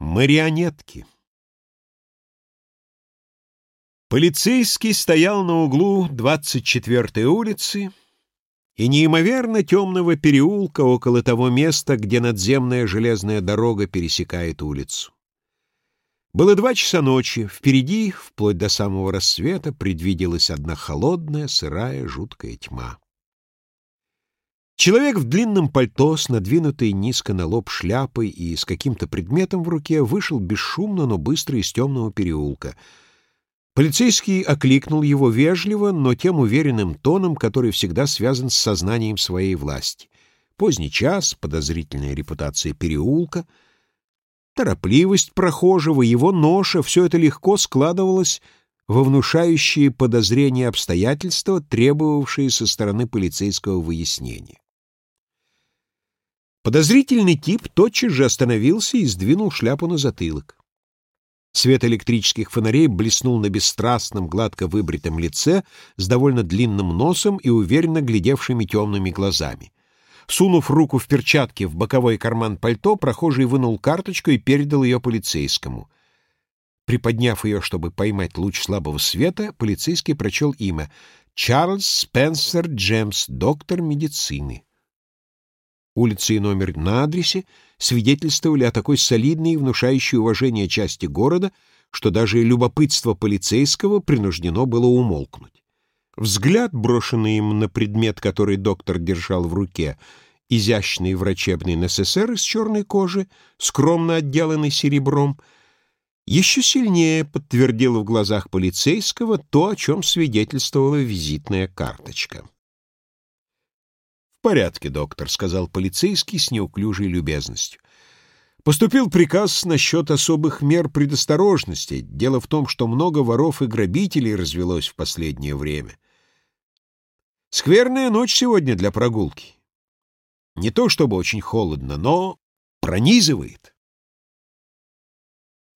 Марионетки Полицейский стоял на углу 24-й улицы и неимоверно темного переулка около того места, где надземная железная дорога пересекает улицу. Было два часа ночи, впереди, вплоть до самого рассвета, предвиделась одна холодная, сырая, жуткая тьма. Человек в длинном пальто с надвинутой низко на лоб шляпой и с каким-то предметом в руке вышел бесшумно, но быстро из темного переулка. Полицейский окликнул его вежливо, но тем уверенным тоном, который всегда связан с сознанием своей власти. Поздний час, подозрительная репутация переулка, торопливость прохожего, его ноша — все это легко складывалось во внушающие подозрения обстоятельства, требовавшие со стороны полицейского выяснения. Подозрительный тип тотчас же остановился и сдвинул шляпу на затылок. Свет электрических фонарей блеснул на бесстрастном, гладко выбритом лице с довольно длинным носом и уверенно глядевшими темными глазами. Сунув руку в перчатки в боковой карман пальто, прохожий вынул карточку и передал ее полицейскому. Приподняв ее, чтобы поймать луч слабого света, полицейский прочел имя — Чарльз Спенсер Джемс, доктор медицины. Улица и номер на адресе свидетельствовали о такой солидной и внушающей уважение части города, что даже любопытство полицейского принуждено было умолкнуть. Взгляд, брошенный им на предмет, который доктор держал в руке, изящный врачебный НССР из черной кожи, скромно отделанный серебром, еще сильнее подтвердил в глазах полицейского то, о чем свидетельствовала визитная карточка. «В порядке, доктор», — сказал полицейский с неуклюжей любезностью. «Поступил приказ насчет особых мер предосторожности. Дело в том, что много воров и грабителей развелось в последнее время. Скверная ночь сегодня для прогулки. Не то чтобы очень холодно, но пронизывает».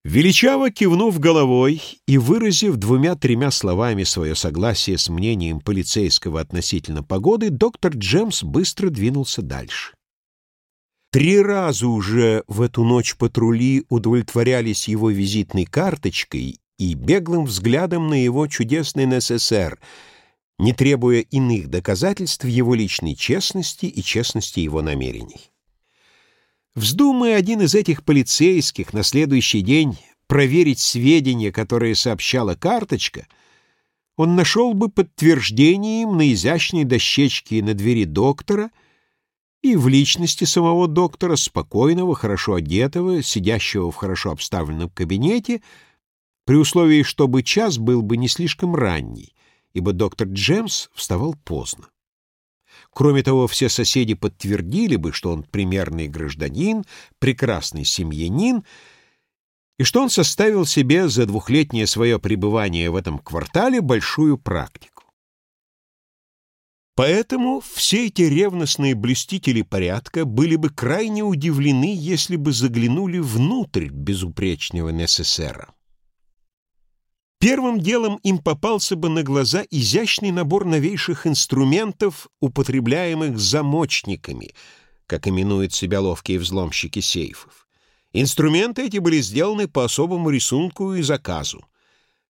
Величаво кивнув головой и выразив двумя-тремя словами свое согласие с мнением полицейского относительно погоды, доктор Джемс быстро двинулся дальше. Три раза уже в эту ночь патрули удовлетворялись его визитной карточкой и беглым взглядом на его чудесный НССР, не требуя иных доказательств его личной честности и честности его намерений. Вздумая один из этих полицейских на следующий день проверить сведения, которые сообщала карточка, он нашел бы подтверждение им на изящной дощечке на двери доктора и в личности самого доктора, спокойного, хорошо одетого, сидящего в хорошо обставленном кабинете, при условии, чтобы час был бы не слишком ранний, ибо доктор Джемс вставал поздно. Кроме того, все соседи подтвердили бы, что он примерный гражданин, прекрасный семьянин, и что он составил себе за двухлетнее свое пребывание в этом квартале большую практику. Поэтому все эти ревностные блюстители порядка были бы крайне удивлены, если бы заглянули внутрь безупречного НССР. Первым делом им попался бы на глаза изящный набор новейших инструментов, употребляемых замочниками, как именуют себя ловкие взломщики сейфов. Инструменты эти были сделаны по особому рисунку и заказу.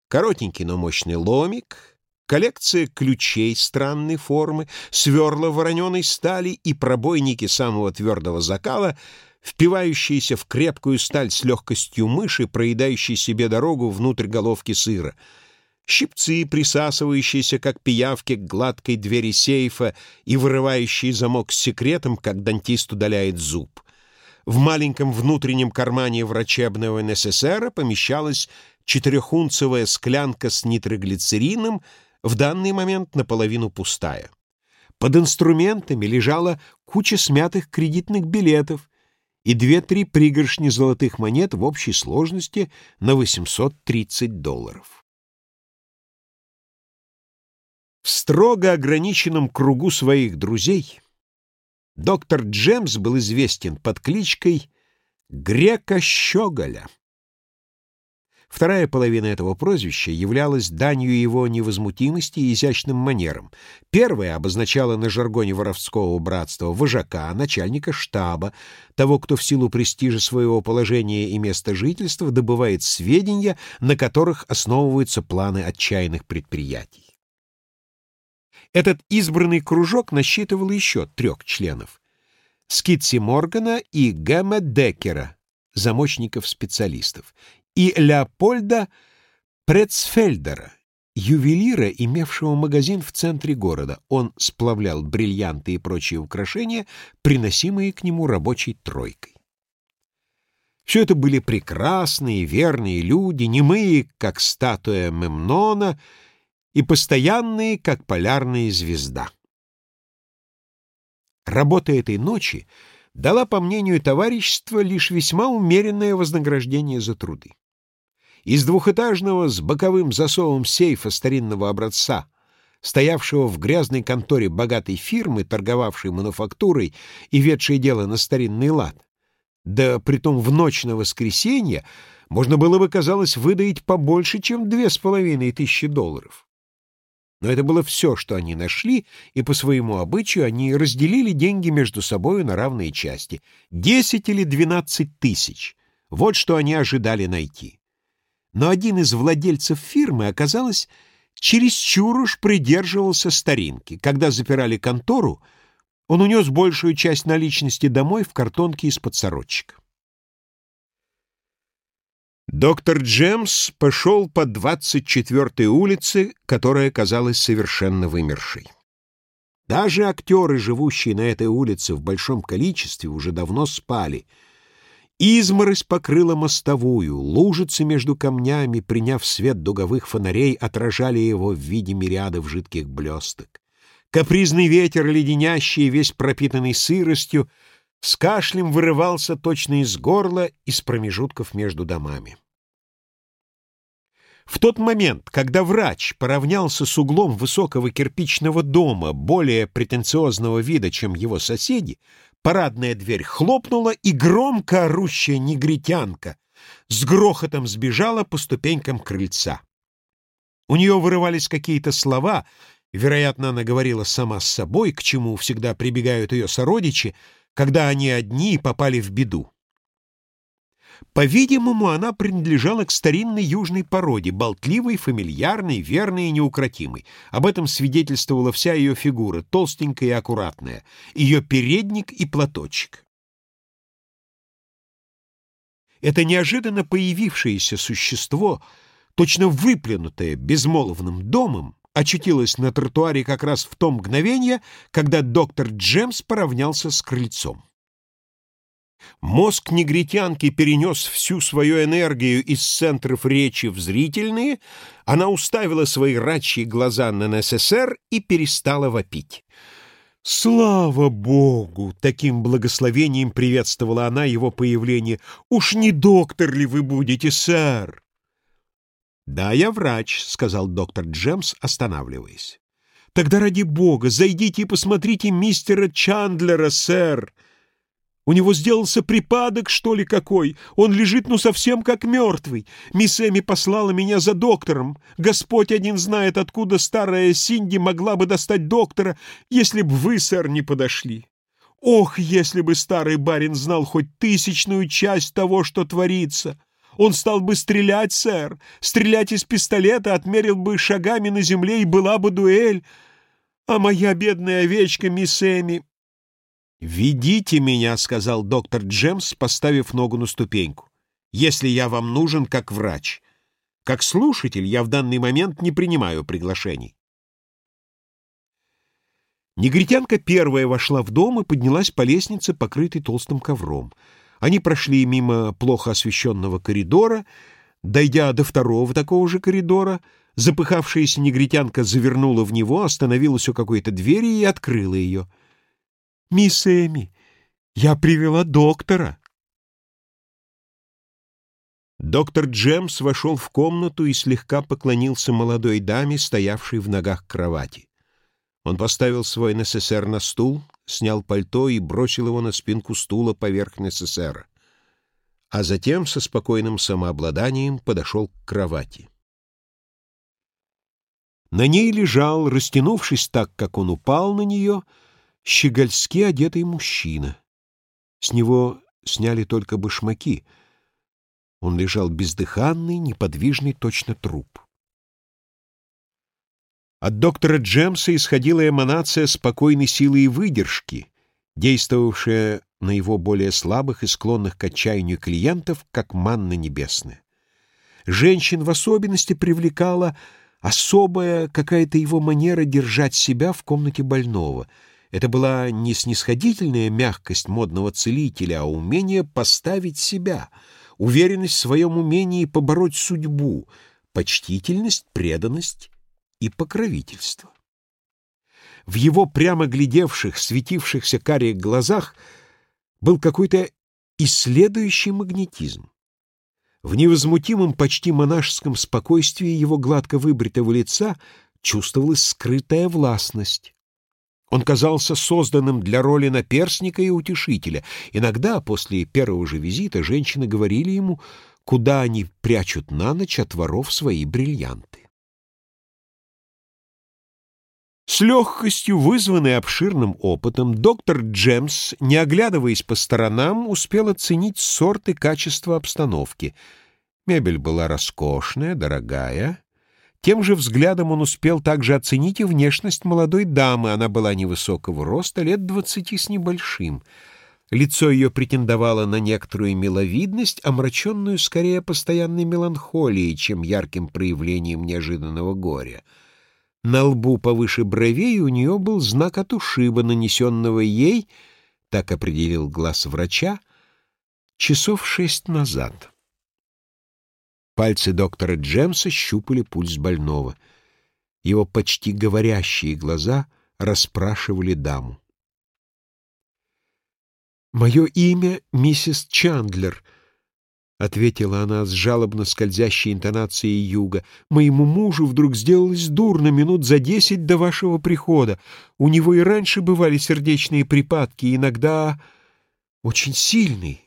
Коротенький, но мощный ломик, коллекция ключей странной формы, сверла вороненой стали и пробойники самого твердого закала — впивающиеся в крепкую сталь с легкостью мыши, проедающей себе дорогу внутрь головки сыра, щипцы, присасывающиеся, как пиявки, к гладкой двери сейфа и вырывающие замок с секретом, как дантист удаляет зуб. В маленьком внутреннем кармане врачебного НССР помещалась четырехунцевая склянка с нитроглицерином, в данный момент наполовину пустая. Под инструментами лежала куча смятых кредитных билетов, и две-три пригоршни золотых монет в общей сложности на 830 долларов. В строго ограниченном кругу своих друзей доктор Джемс был известен под кличкой Грека Щеголя. Вторая половина этого прозвища являлась данью его невозмутимости и изящным манерам. Первая обозначала на жаргоне воровского братства вожака, начальника штаба, того, кто в силу престижа своего положения и места жительства добывает сведения, на которых основываются планы отчаянных предприятий. Этот избранный кружок насчитывал еще трех членов — Скитси Моргана и Гэма Деккера, замочников-специалистов, и Леопольда Прецфельдера, ювелира, имевшего магазин в центре города. Он сплавлял бриллианты и прочие украшения, приносимые к нему рабочей тройкой. Все это были прекрасные, верные люди, немые, как статуя Мемнона, и постоянные, как полярная звезда. Работа этой ночи дала, по мнению товарищества, лишь весьма умеренное вознаграждение за труды. Из двухэтажного с боковым засовом сейфа старинного образца, стоявшего в грязной конторе богатой фирмы, торговавшей мануфактурой и ведшей дело на старинный лад, да притом в ночь на воскресенье, можно было бы, казалось, выдаить побольше, чем две с половиной тысячи долларов. Но это было все, что они нашли, и по своему обычаю они разделили деньги между собою на равные части — десять или двенадцать тысяч. Вот что они ожидали найти но один из владельцев фирмы, оказалось, чересчур уж придерживался старинки. Когда запирали контору, он унес большую часть наличности домой в картонке из-под сорочек. Доктор Джемс пошел по 24-й улице, которая казалась совершенно вымершей. Даже актеры, живущие на этой улице в большом количестве, уже давно спали — Изморозь покрыла мостовую, лужицы между камнями, приняв свет дуговых фонарей, отражали его в виде мириадов жидких блесток. Капризный ветер, леденящий, весь пропитанный сыростью, с кашлем вырывался точно из горла, из промежутков между домами. В тот момент, когда врач поравнялся с углом высокого кирпичного дома, более претенциозного вида, чем его соседи, Парадная дверь хлопнула, и громко орущая негритянка с грохотом сбежала по ступенькам крыльца. У нее вырывались какие-то слова, вероятно, она говорила сама с собой, к чему всегда прибегают ее сородичи, когда они одни попали в беду. По-видимому, она принадлежала к старинной южной породе, болтливой, фамильярной, верной и неукротимой. Об этом свидетельствовала вся ее фигура, толстенькая и аккуратная, ее передник и платочек. Это неожиданно появившееся существо, точно выплюнутое безмолвным домом, очутилось на тротуаре как раз в то мгновение, когда доктор Джемс поравнялся с крыльцом. Мозг негритянки перенес всю свою энергию из центров речи в зрительные, она уставила свои рачьи глаза на НССР и перестала вопить. «Слава Богу!» — таким благословением приветствовала она его появление. «Уж не доктор ли вы будете, сэр?» «Да, я врач», — сказал доктор Джемс, останавливаясь. «Тогда ради бога, зайдите и посмотрите мистера Чандлера, сэр!» У него сделался припадок, что ли, какой? Он лежит, ну, совсем как мертвый. Мисс Эми послала меня за доктором. Господь один знает, откуда старая Синди могла бы достать доктора, если б вы, сэр, не подошли. Ох, если бы старый барин знал хоть тысячную часть того, что творится! Он стал бы стрелять, сэр, стрелять из пистолета, отмерил бы шагами на земле, и была бы дуэль. А моя бедная овечка, мисс Эми, «Ведите меня», — сказал доктор Джемс, поставив ногу на ступеньку, «если я вам нужен как врач. Как слушатель я в данный момент не принимаю приглашений». Негритянка первая вошла в дом и поднялась по лестнице, покрытой толстым ковром. Они прошли мимо плохо освещенного коридора, дойдя до второго такого же коридора, запыхавшаяся негритянка завернула в него, остановилась у какой-то двери и открыла ее — «Мисс Эми, я привела доктора!» Доктор Джемс вошел в комнату и слегка поклонился молодой даме, стоявшей в ногах кровати. Он поставил свой НССР на стул, снял пальто и бросил его на спинку стула поверх НССР. а затем со спокойным самообладанием подошел к кровати. На ней лежал, растянувшись так, как он упал на нее, щегольски одетый мужчина. С него сняли только башмаки. Он лежал бездыханный, неподвижный, точно труп. От доктора Джемса исходила эманация спокойной силы и выдержки, действовавшая на его более слабых и склонных к отчаянию клиентов, как манна небесная. Женщин в особенности привлекала особая какая-то его манера держать себя в комнате больного. Это была не снисходительная мягкость модного целителя, а умение поставить себя, уверенность в своем умении побороть судьбу, почтительность, преданность и покровительство. В его прямо глядевших, светившихся карих глазах был какой-то исследующий магнетизм. В невозмутимом, почти монашеском спокойствии его гладко выбритого лица чувствовалась скрытая властность. Он казался созданным для роли наперсника и утешителя. Иногда, после первого же визита, женщины говорили ему, куда они прячут на ночь от воров свои бриллианты. С легкостью, вызванной обширным опытом, доктор Джемс, не оглядываясь по сторонам, успел оценить сорт и качество обстановки. Мебель была роскошная, дорогая. Тем же взглядом он успел также оценить и внешность молодой дамы. Она была невысокого роста, лет двадцати с небольшим. Лицо ее претендовало на некоторую миловидность, омраченную скорее постоянной меланхолией, чем ярким проявлением неожиданного горя. На лбу повыше бровей у нее был знак от ушиба, нанесенного ей, так определил глаз врача, часов шесть назад. Пальцы доктора Джемса щупали пульс больного. Его почти говорящие глаза расспрашивали даму. «Мое имя миссис Чандлер», — ответила она с жалобно скользящей интонацией юга. «Моему мужу вдруг сделалось дурно минут за десять до вашего прихода. У него и раньше бывали сердечные припадки, иногда очень сильные.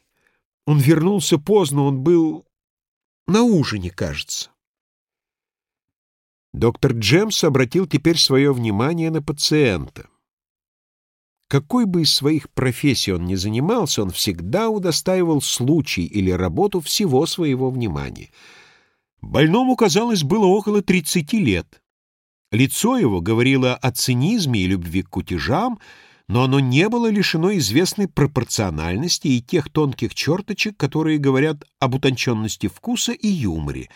Он вернулся поздно, он был на ужине, кажется». Доктор Джемс обратил теперь свое внимание на пациента. Какой бы из своих профессий он ни занимался, он всегда удостаивал случай или работу всего своего внимания. Больному, казалось, было около 30 лет. Лицо его говорило о цинизме и любви к кутежам, но оно не было лишено известной пропорциональности и тех тонких черточек, которые говорят об утонченности вкуса и юморе.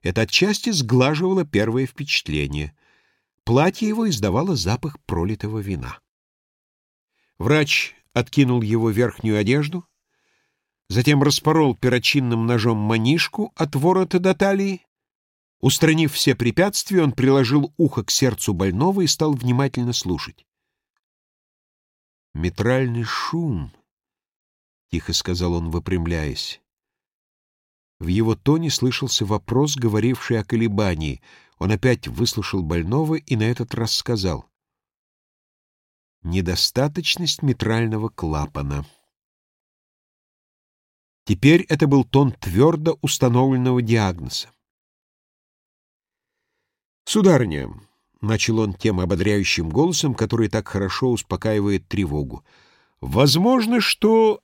Это отчасти сглаживало первое впечатление. Платье его издавало запах пролитого вина. Врач откинул его верхнюю одежду, затем распорол перочинным ножом манишку от ворота до талии. Устранив все препятствия, он приложил ухо к сердцу больного и стал внимательно слушать. «Метральный шум», — тихо сказал он, выпрямляясь. В его тоне слышался вопрос, говоривший о колебании. Он опять выслушал больного и на этот раз сказал недостаточность митрального клапана. Теперь это был тон твердо установленного диагноза. «Сударыня», — начал он тем ободряющим голосом, который так хорошо успокаивает тревогу, — «возможно, что...»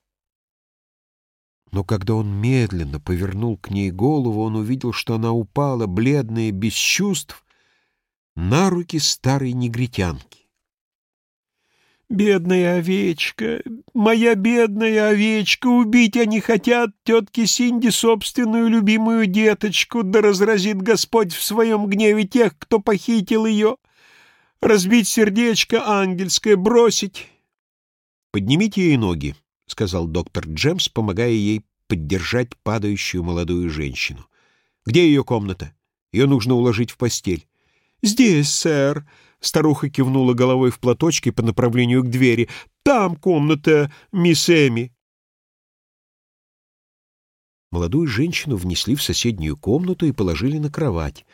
Но когда он медленно повернул к ней голову, он увидел, что она упала, бледная, без чувств, на руки старой негритянки. «Бедная овечка, моя бедная овечка, убить они хотят тетки Синди собственную любимую деточку, да разразит Господь в своем гневе тех, кто похитил ее. Разбить сердечко ангельское, бросить». «Поднимите ей ноги», — сказал доктор Джемс, помогая ей поддержать падающую молодую женщину. «Где ее комната? Ее нужно уложить в постель». «Здесь, сэр», Старуха кивнула головой в платочке по направлению к двери. «Там комната, мисс Эми». Молодую женщину внесли в соседнюю комнату и положили на кровать.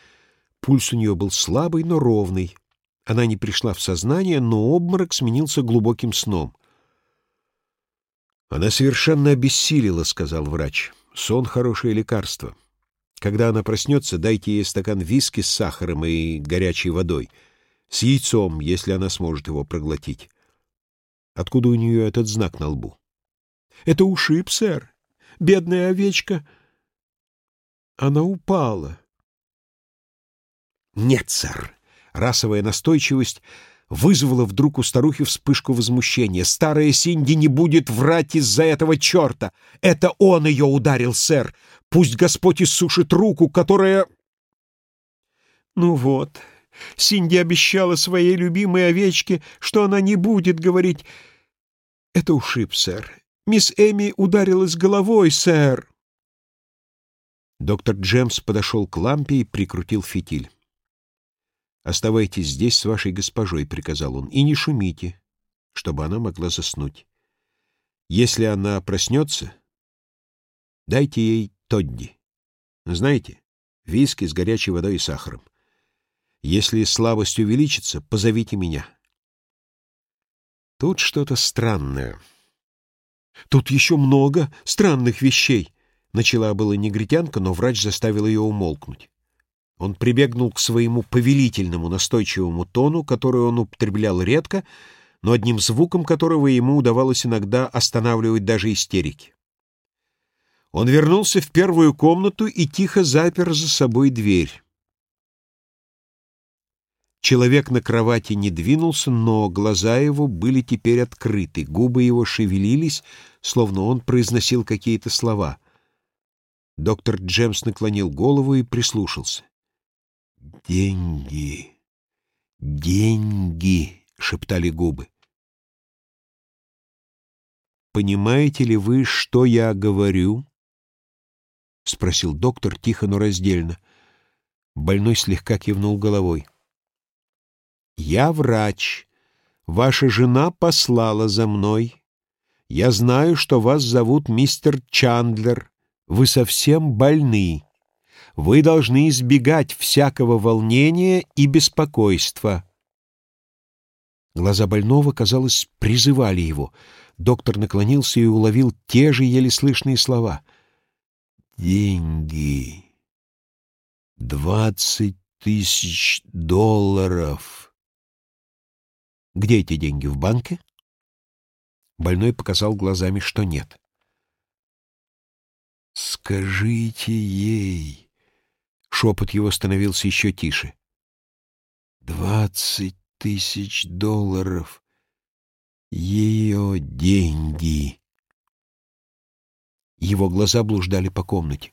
Пульс у нее был слабый, но ровный. Она не пришла в сознание, но обморок сменился глубоким сном. «Она совершенно обессилила», — сказал врач. Сон — хорошее лекарство. Когда она проснется, дайте ей стакан виски с сахаром и горячей водой. С яйцом, если она сможет его проглотить. Откуда у нее этот знак на лбу? — Это ушиб, сэр. Бедная овечка. Она упала. — Нет, сэр. Расовая настойчивость вызвала вдруг у старухи вспышку возмущения. Старая Синди не будет врать из-за этого черта. Это он ее ударил, сэр. Пусть Господь иссушит руку, которая... Ну вот, Синди обещала своей любимой овечке, что она не будет говорить... Это ушиб, сэр. Мисс Эми ударилась головой, сэр. Доктор Джемс подошел к лампе и прикрутил фитиль. «Оставайтесь здесь с вашей госпожой», — приказал он, — «и не шумите, чтобы она могла заснуть. Если она проснется, дайте ей Тодди. Знаете, виски с горячей водой и сахаром. Если слабость увеличится, позовите меня». Тут что-то странное. Тут еще много странных вещей. Начала была негритянка, но врач заставил ее умолкнуть. Он прибегнул к своему повелительному настойчивому тону, который он употреблял редко, но одним звуком которого ему удавалось иногда останавливать даже истерики. Он вернулся в первую комнату и тихо запер за собой дверь. Человек на кровати не двинулся, но глаза его были теперь открыты, губы его шевелились, словно он произносил какие-то слова. Доктор Джемс наклонил голову и прислушался. «Деньги! Деньги!» — шептали губы. «Понимаете ли вы, что я говорю?» — спросил доктор тихо, но раздельно. Больной слегка кивнул головой. «Я врач. Ваша жена послала за мной. Я знаю, что вас зовут мистер Чандлер. Вы совсем больны. Вы должны избегать всякого волнения и беспокойства». Глаза больного, казалось, призывали его. Доктор наклонился и уловил те же еле слышные слова. «Деньги. Двадцать тысяч долларов». «Где эти деньги? В банке?» Больной показал глазами, что нет. «Скажите ей...» Шепот его становился еще тише. «Двадцать тысяч долларов. Ее деньги». Его глаза блуждали по комнате.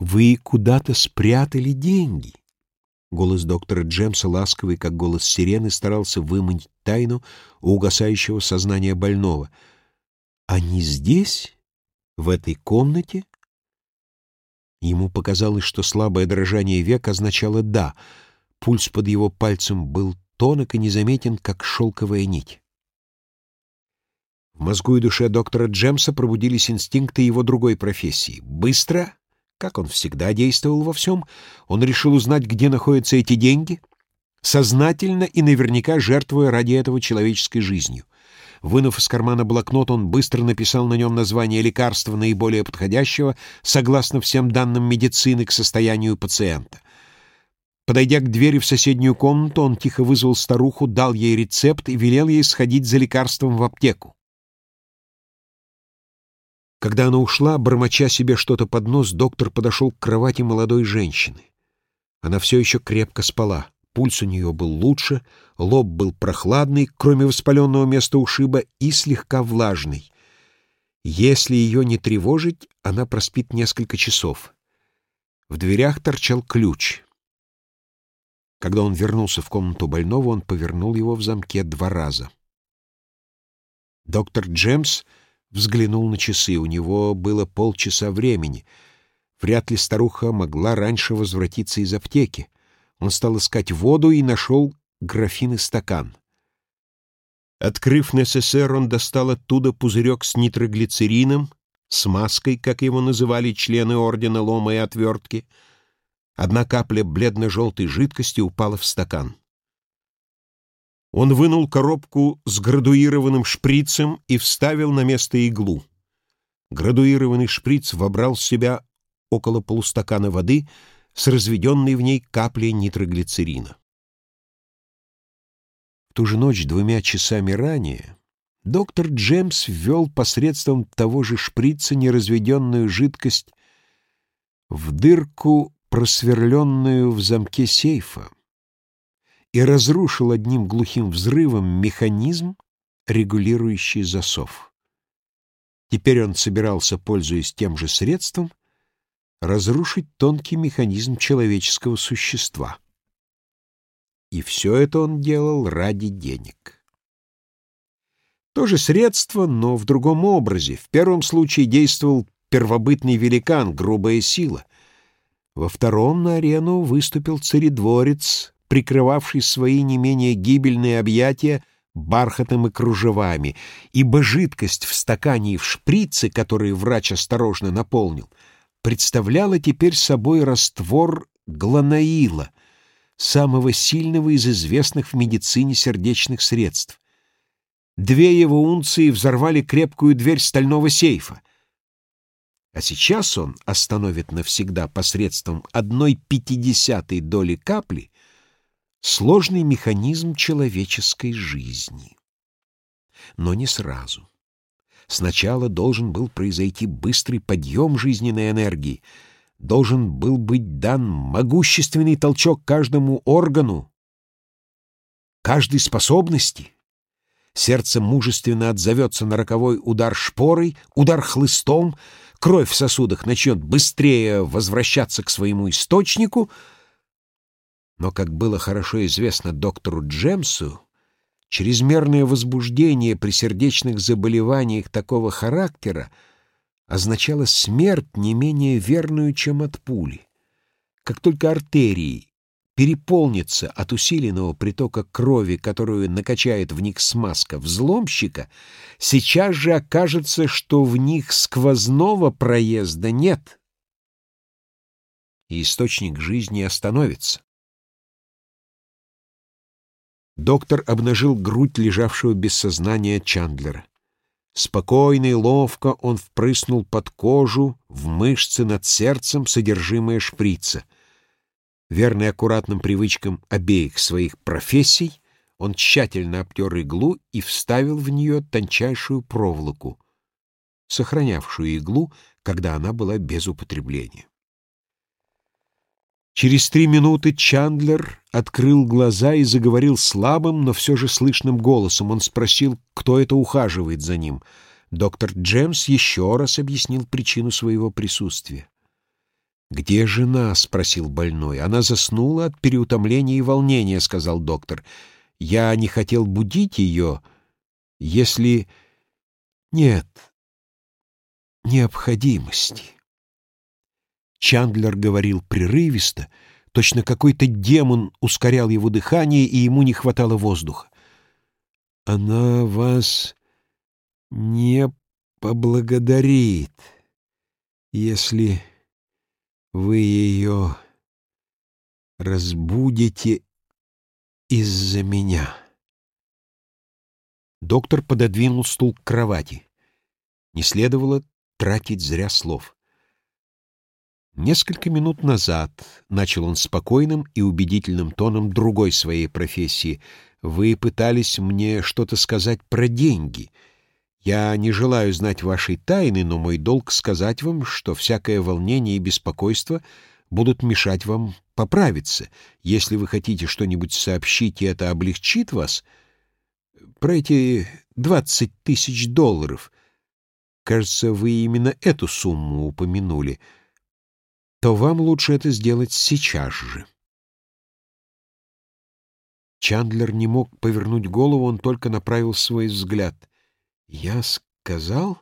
«Вы куда-то спрятали деньги?» Голос доктора Джемса, ласковый, как голос сирены, старался выманить тайну у угасающего сознания больного. «Они здесь? В этой комнате?» Ему показалось, что слабое дрожание век означало «да». Пульс под его пальцем был тонок и незаметен, как шелковая нить. В мозгу и душе доктора Джемса пробудились инстинкты его другой профессии. Быстро как он всегда действовал во всем, он решил узнать, где находятся эти деньги, сознательно и наверняка жертвуя ради этого человеческой жизнью. Вынув из кармана блокнот, он быстро написал на нем название лекарства наиболее подходящего, согласно всем данным медицины, к состоянию пациента. Подойдя к двери в соседнюю комнату, он тихо вызвал старуху, дал ей рецепт и велел ей сходить за лекарством в аптеку. Когда она ушла, бормоча себе что-то под нос, доктор подошел к кровати молодой женщины. Она все еще крепко спала. Пульс у нее был лучше, лоб был прохладный, кроме воспаленного места ушиба, и слегка влажный. Если ее не тревожить, она проспит несколько часов. В дверях торчал ключ. Когда он вернулся в комнату больного, он повернул его в замке два раза. Доктор Джемс взглянул на часы. У него было полчаса времени. Вряд ли старуха могла раньше возвратиться из аптеки. Он стал искать воду и нашел графин и стакан. Открыв НССР, он достал оттуда пузырек с нитроглицерином, с маской, как его называли члены Ордена Лома и Отвертки. Одна капля бледно-желтой жидкости упала в стакан. Он вынул коробку с градуированным шприцем и вставил на место иглу. Градуированный шприц вобрал в себя около полустакана воды с разведенной в ней каплей нитроглицерина. В ту же ночь двумя часами ранее доктор Джемс ввел посредством того же шприца неразведенную жидкость в дырку, просверленную в замке сейфа, и разрушил одним глухим взрывом механизм, регулирующий засов. Теперь он собирался, пользуясь тем же средством, разрушить тонкий механизм человеческого существа. И все это он делал ради денег. То же средство, но в другом образе. В первом случае действовал первобытный великан, грубая сила. Во втором на арену выступил царедворец, прикрывавший свои не менее гибельные объятия бархатом и кружевами, ибо жидкость в стакане и в шприце, который врач осторожно наполнил, представляла теперь собой раствор гланаила, самого сильного из известных в медицине сердечных средств. Две его унции взорвали крепкую дверь стального сейфа. А сейчас он остановит навсегда посредством одной пятидесятой доли капли сложный механизм человеческой жизни. Но не сразу. Сначала должен был произойти быстрый подъем жизненной энергии, должен был быть дан могущественный толчок каждому органу, каждой способности. Сердце мужественно отзовется на роковой удар шпорой, удар хлыстом, кровь в сосудах начнет быстрее возвращаться к своему источнику, но, как было хорошо известно доктору Джемсу, чрезмерное возбуждение при сердечных заболеваниях такого характера означало смерть не менее верную, чем от пули. Как только артерии переполнится от усиленного притока крови, которую накачает в них смазка взломщика, сейчас же окажется, что в них сквозного проезда нет, и источник жизни остановится. Доктор обнажил грудь лежавшего без сознания Чандлера. Спокойно и ловко он впрыснул под кожу, в мышцы над сердцем содержимое шприца. Верный аккуратным привычкам обеих своих профессий, он тщательно обтер иглу и вставил в нее тончайшую проволоку, сохранявшую иглу, когда она была без употребления. Через три минуты Чандлер открыл глаза и заговорил слабым, но все же слышным голосом. Он спросил, кто это ухаживает за ним. Доктор Джемс еще раз объяснил причину своего присутствия. «Где жена?» — спросил больной. «Она заснула от переутомления и волнения», — сказал доктор. «Я не хотел будить ее, если...» «Нет необходимости». Чандлер говорил прерывисто, точно какой-то демон ускорял его дыхание, и ему не хватало воздуха. «Она вас не поблагодарит, если вы ее разбудите из-за меня». Доктор пододвинул стул к кровати. Не следовало тратить зря слов. Несколько минут назад начал он спокойным и убедительным тоном другой своей профессии. Вы пытались мне что-то сказать про деньги. Я не желаю знать вашей тайны, но мой долг сказать вам, что всякое волнение и беспокойство будут мешать вам поправиться. Если вы хотите что-нибудь сообщить, и это облегчит вас, про эти двадцать тысяч долларов, кажется, вы именно эту сумму упомянули — то вам лучше это сделать сейчас же. Чандлер не мог повернуть голову, он только направил свой взгляд. «Я сказал?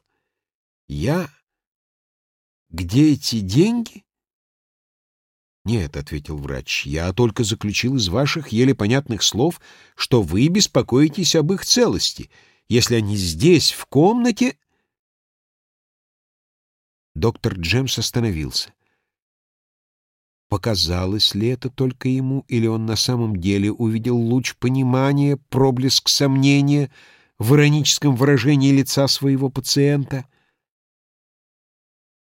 Я? Где эти деньги?» «Нет», — ответил врач, — «я только заключил из ваших еле понятных слов, что вы беспокоитесь об их целости. Если они здесь, в комнате...» Доктор Джемс остановился. Показалось ли это только ему, или он на самом деле увидел луч понимания, проблеск сомнения в ироническом выражении лица своего пациента?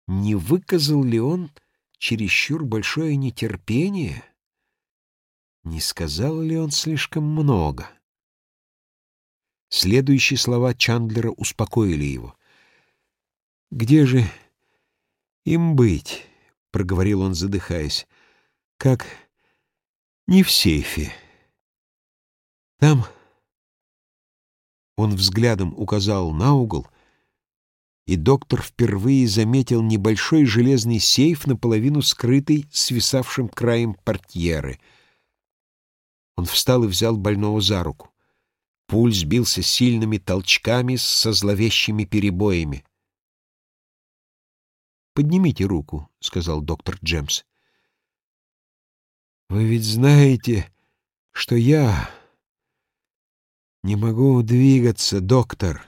Не выказал ли он чересчур большое нетерпение? Не сказал ли он слишком много? Следующие слова Чандлера успокоили его. «Где же им быть?» — проговорил он, задыхаясь. «Как не в сейфе. Там...» Он взглядом указал на угол, и доктор впервые заметил небольшой железный сейф, наполовину скрытый свисавшим краем портьеры. Он встал и взял больного за руку. Пульс бился сильными толчками со зловещими перебоями. «Поднимите руку», — сказал доктор Джемс. «Вы ведь знаете, что я не могу двигаться, доктор».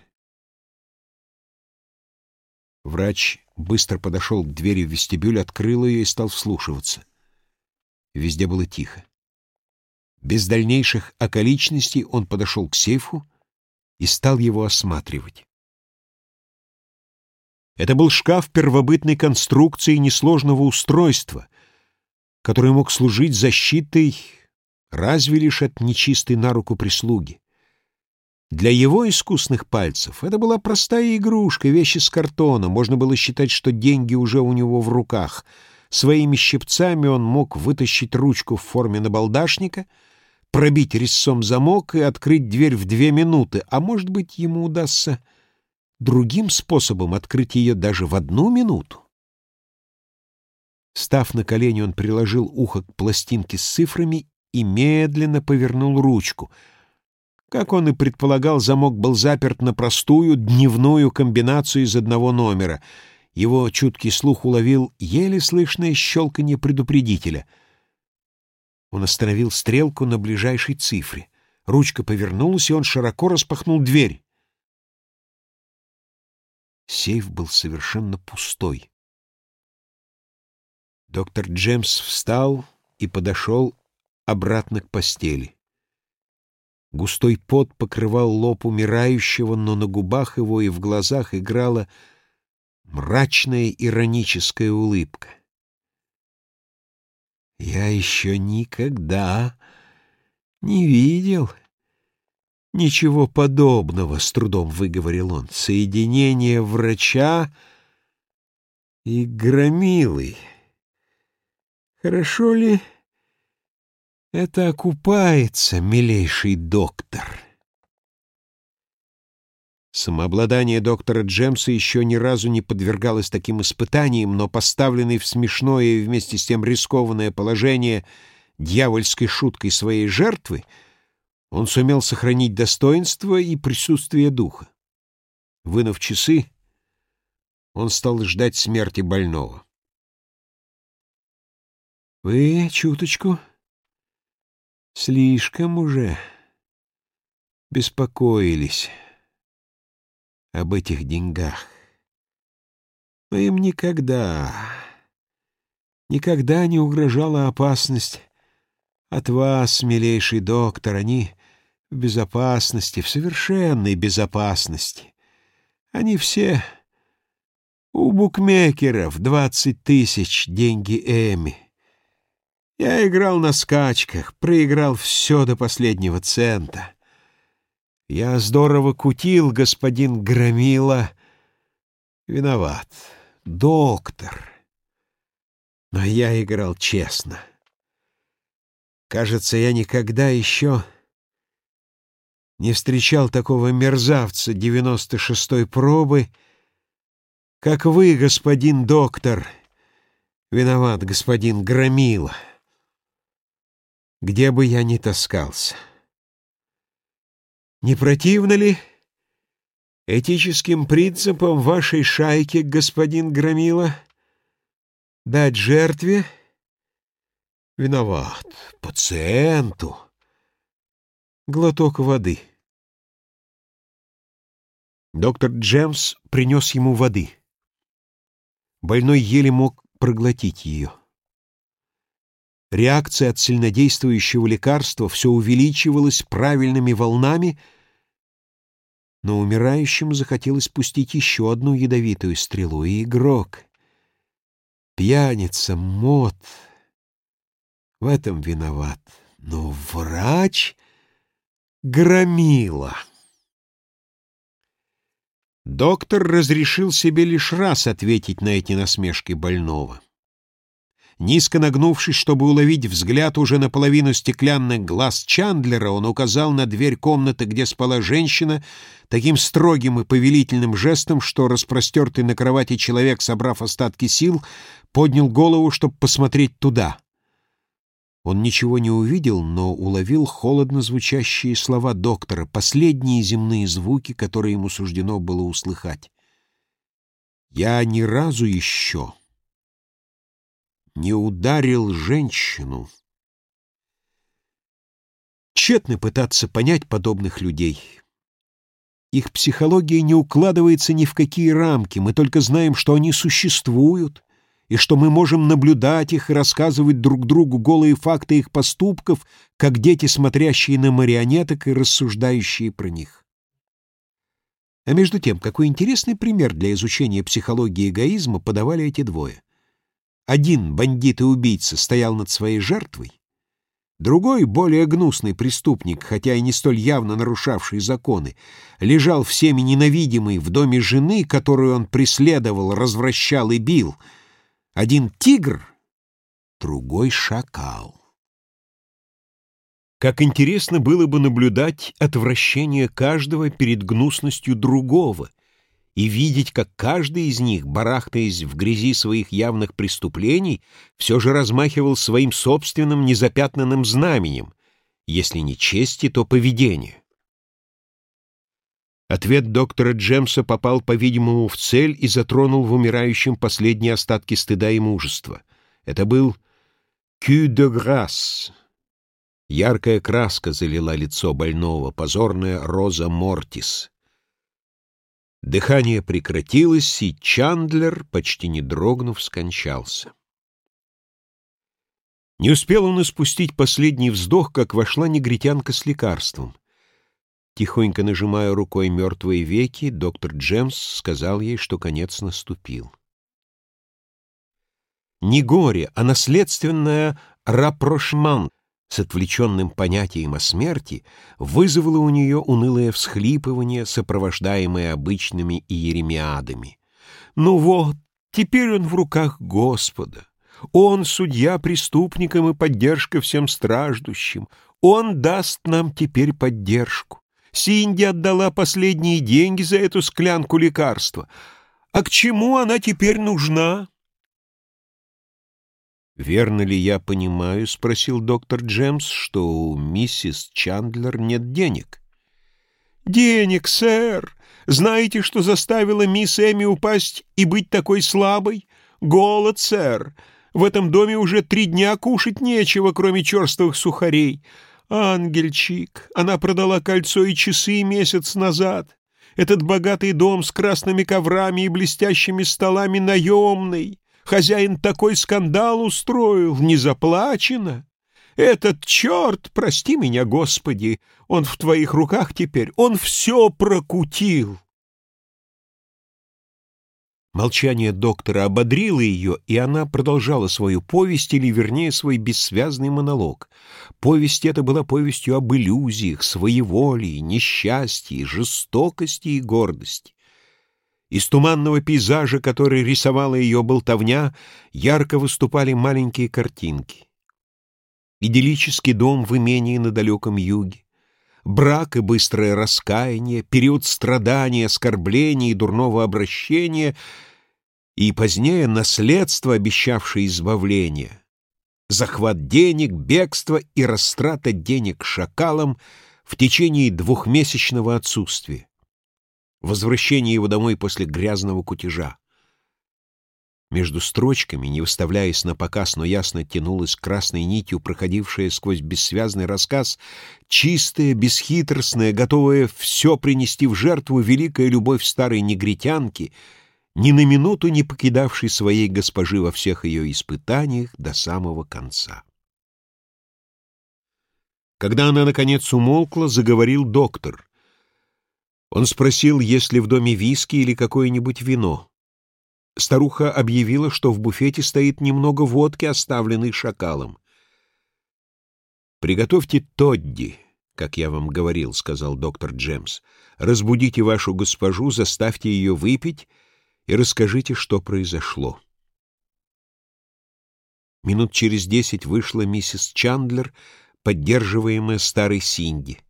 Врач быстро подошел к двери в вестибюль, открыл ее и стал вслушиваться. Везде было тихо. Без дальнейших околичностей он подошел к сейфу и стал его осматривать. Это был шкаф первобытной конструкции несложного устройства, который мог служить защитой разве лишь от нечистой на руку прислуги. Для его искусных пальцев это была простая игрушка, вещь из картона. Можно было считать, что деньги уже у него в руках. Своими щипцами он мог вытащить ручку в форме набалдашника, пробить резцом замок и открыть дверь в две минуты, а может быть, ему удастся другим способом открыть ее даже в одну минуту. Став на колени, он приложил ухо к пластинке с цифрами и медленно повернул ручку — как он и предполагал, замок был заперт на простую дневную комбинацию из одного номера. Его чуткий слух уловил еле слышное щелканье предупредителя. Он остановил стрелку на ближайшей цифре. Ручка повернулась, и он широко распахнул дверь. Сейф был совершенно пустой. Доктор Джемс встал и подошел обратно к постели. Густой пот покрывал лоб умирающего, но на губах его и в глазах играла мрачная ироническая улыбка. «Я еще никогда не видел ничего подобного», — с трудом выговорил он. «Соединение врача и громилы. Хорошо ли...» Это окупается, милейший доктор. Самообладание доктора Джемса еще ни разу не подвергалось таким испытаниям, но поставленный в смешное и вместе с тем рискованное положение дьявольской шуткой своей жертвы, он сумел сохранить достоинство и присутствие духа. Вынув часы, он стал ждать смерти больного. «Вы чуточку Слишком уже беспокоились об этих деньгах. Но им никогда, никогда не угрожала опасность от вас, милейший доктор. Они в безопасности, в совершенной безопасности. Они все у букмекеров двадцать тысяч деньги Эми. Я играл на скачках, проиграл все до последнего цента. Я здорово кутил, господин Громила. Виноват. Доктор. Но я играл честно. Кажется, я никогда еще не встречал такого мерзавца девяносто шестой пробы, как вы, господин доктор. Виноват, господин Громила где бы я ни таскался. Не противно ли этическим принципам вашей шайки, господин Громила, дать жертве? Виноват. Пациенту. Глоток воды. Доктор Джемс принес ему воды. Больной еле мог проглотить ее. Реакция от сильнодействующего лекарства все увеличивалась правильными волнами, но умирающим захотелось пустить еще одну ядовитую стрелу, и игрок, Пьяница, мод. В этом виноват. Но врач громила. Доктор разрешил себе лишь раз ответить на эти насмешки больного. Низко нагнувшись, чтобы уловить взгляд уже наполовину стеклянных глаз Чандлера, он указал на дверь комнаты, где спала женщина, таким строгим и повелительным жестом, что распростертый на кровати человек, собрав остатки сил, поднял голову, чтобы посмотреть туда. Он ничего не увидел, но уловил холодно звучащие слова доктора, последние земные звуки, которые ему суждено было услыхать. «Я ни разу еще...» не ударил женщину. Тщетно пытаться понять подобных людей. Их психология не укладывается ни в какие рамки, мы только знаем, что они существуют, и что мы можем наблюдать их и рассказывать друг другу голые факты их поступков, как дети, смотрящие на марионеток и рассуждающие про них. А между тем, какой интересный пример для изучения психологии эгоизма подавали эти двое. Один бандит и убийца стоял над своей жертвой, другой, более гнусный преступник, хотя и не столь явно нарушавший законы, лежал всеми ненавидимый в доме жены, которую он преследовал, развращал и бил. Один тигр, другой шакал. Как интересно было бы наблюдать отвращение каждого перед гнусностью другого — и видеть, как каждый из них, барахтаясь в грязи своих явных преступлений, все же размахивал своим собственным незапятнанным знаменем, если не чести, то поведение. Ответ доктора Джемса попал, по-видимому, в цель и затронул в умирающем последние остатки стыда и мужества. Это был «кю де грасс». Яркая краска залила лицо больного, позорная роза мортис. Дыхание прекратилось, и Чандлер, почти не дрогнув, скончался. Не успел он испустить последний вздох, как вошла негритянка с лекарством. Тихонько нажимая рукой мертвые веки, доктор Джемс сказал ей, что конец наступил. Не горе, а наследственное рапрошман с отвлеченным понятием о смерти вызвало у нее унылое всхлипывание, сопровождаемое обычными иеремиадами. «Ну вот, теперь он в руках Господа. Он — судья преступникам и поддержка всем страждущим. Он даст нам теперь поддержку. Синди отдала последние деньги за эту склянку лекарства. А к чему она теперь нужна?» «Верно ли я понимаю, — спросил доктор Джемс, — что у миссис Чандлер нет денег?» «Денег, сэр! Знаете, что заставило мисс Эми упасть и быть такой слабой? Голод, сэр! В этом доме уже три дня кушать нечего, кроме черствых сухарей. Ангельчик! Она продала кольцо и часы месяц назад. Этот богатый дом с красными коврами и блестящими столами наемный. Хозяин такой скандал устроил, не заплачено. Этот черт, прости меня, Господи, он в твоих руках теперь, он все прокутил. Молчание доктора ободрило ее, и она продолжала свою повесть, или, вернее, свой бессвязный монолог. Повесть эта была повестью об иллюзиях, своеволии, несчастье, жестокости и гордости. Из туманного пейзажа, который рисовала ее болтовня, ярко выступали маленькие картинки. Идиллический дом в имении на далеком юге, брак и быстрое раскаяние, период страдания, оскорбления и дурного обращения и позднее наследство, обещавшее избавление, захват денег, бегство и растрата денег шакалам в течение двухмесячного отсутствия возвращение его домой после грязного кутежа. Между строчками, не выставляясь на показ, но ясно тянулась красной нитью, проходившая сквозь бессвязный рассказ, чистая, бесхитростная, готовая все принести в жертву великая любовь старой негритянки, ни на минуту не покидавшей своей госпожи во всех ее испытаниях до самого конца. Когда она, наконец, умолкла, заговорил доктор — он спросил, есть ли в доме виски или какое-нибудь вино. Старуха объявила, что в буфете стоит немного водки, оставленной шакалом. «Приготовьте Тодди», как я вам говорил, — сказал доктор Джемс. Разбудите вашу госпожу, заставьте ее выпить и расскажите, что произошло. Минут через десять вышла миссис Чандлер, поддерживаемая старой Синди.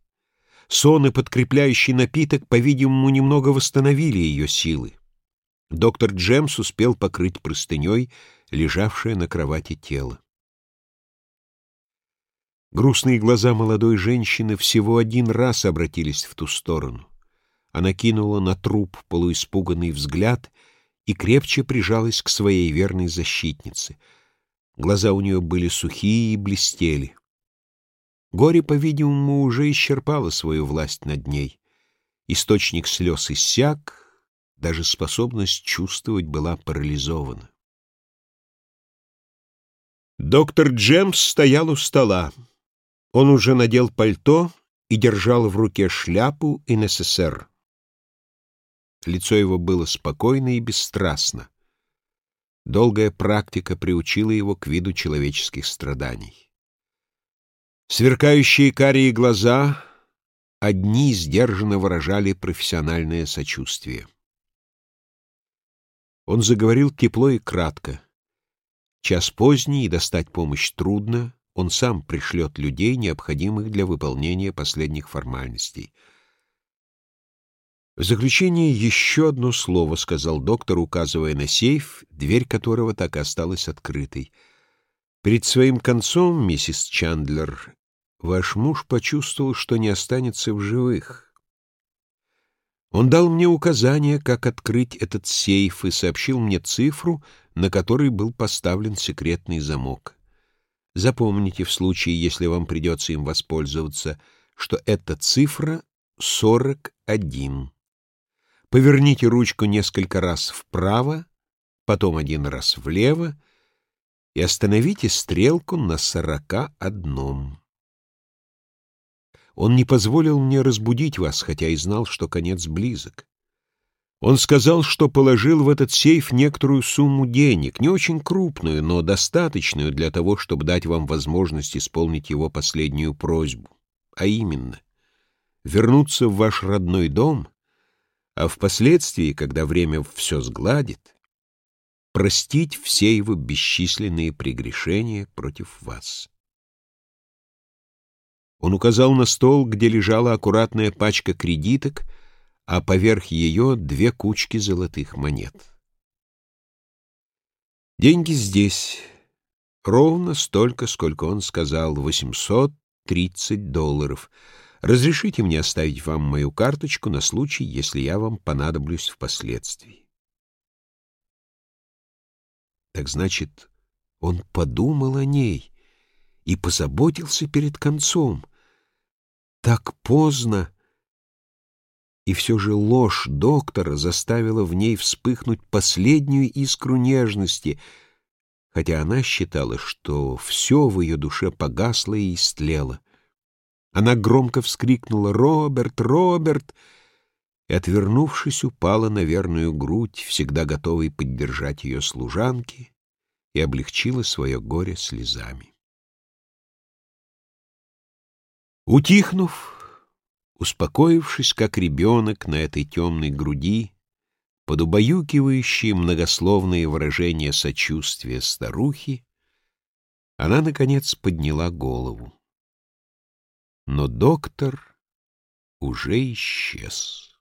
Сон и подкрепляющий напиток, по-видимому, немного восстановили ее силы. Доктор Джемс успел покрыть простыней, лежавшее на кровати тело. Грустные глаза молодой женщины всего один раз обратились в ту сторону. Она кинула на труп полуиспуганный взгляд и крепче прижалась к своей верной защитнице. Глаза у нее были сухие и блестели. Горе, по-видимому, уже исчерпало свою власть над ней. Источник слез иссяк, даже способность чувствовать была парализована. Доктор Джемс стоял у стола. Он уже надел пальто и держал в руке шляпу и НССР. Лицо его было спокойно и бесстрастно. Долгая практика приучила его к виду человеческих страданий. Сверкающие карие глаза одни сдержанно выражали профессиональное сочувствие. Он заговорил тепло и кратко. Час поздний, и достать помощь трудно, он сам пришлет людей, необходимых для выполнения последних формальностей. В заключение еще одно слово, — сказал доктор, указывая на сейф, дверь которого так и осталась открытой. Перед своим концом, миссис Чандлер, ваш муж почувствовал, что не останется в живых. Он дал мне указание, как открыть этот сейф, и сообщил мне цифру, на которой был поставлен секретный замок. Запомните в случае, если вам придется им воспользоваться, что эта цифра 41. Поверните ручку несколько раз вправо, потом один раз влево и остановите стрелку на 41. Он не позволил мне разбудить вас, хотя и знал, что конец близок. Он сказал, что положил в этот сейф некоторую сумму денег, не очень крупную, но достаточную для того, чтобы дать вам возможность исполнить его последнюю просьбу, а именно вернуться в ваш родной дом, а впоследствии, когда время все сгладит, простить все его бесчисленные прегрешения против вас. Он указал на стол, где лежала аккуратная пачка кредиток — а поверх ее две кучки золотых монет. Деньги здесь. Ровно столько, сколько он сказал, 830 долларов. Разрешите мне оставить вам мою карточку на случай, если я вам понадоблюсь впоследствии. Так значит, он подумал о ней и позаботился перед концом. Так поздно и все же ложь доктора заставила в ней вспыхнуть последнюю искру нежности, хотя она считала, что все в ее душе погасло и истлело. Она громко вскрикнула «Роберт! Роберт!» и, отвернувшись, упала на верную грудь, всегда готовой поддержать ее служанки, и облегчила свое горе слезами. Утихнув, Успокоившись, как ребенок на этой темной груди, под убаюкивающие многословные выражения сочувствия старухи, она, наконец, подняла голову. Но доктор уже исчез.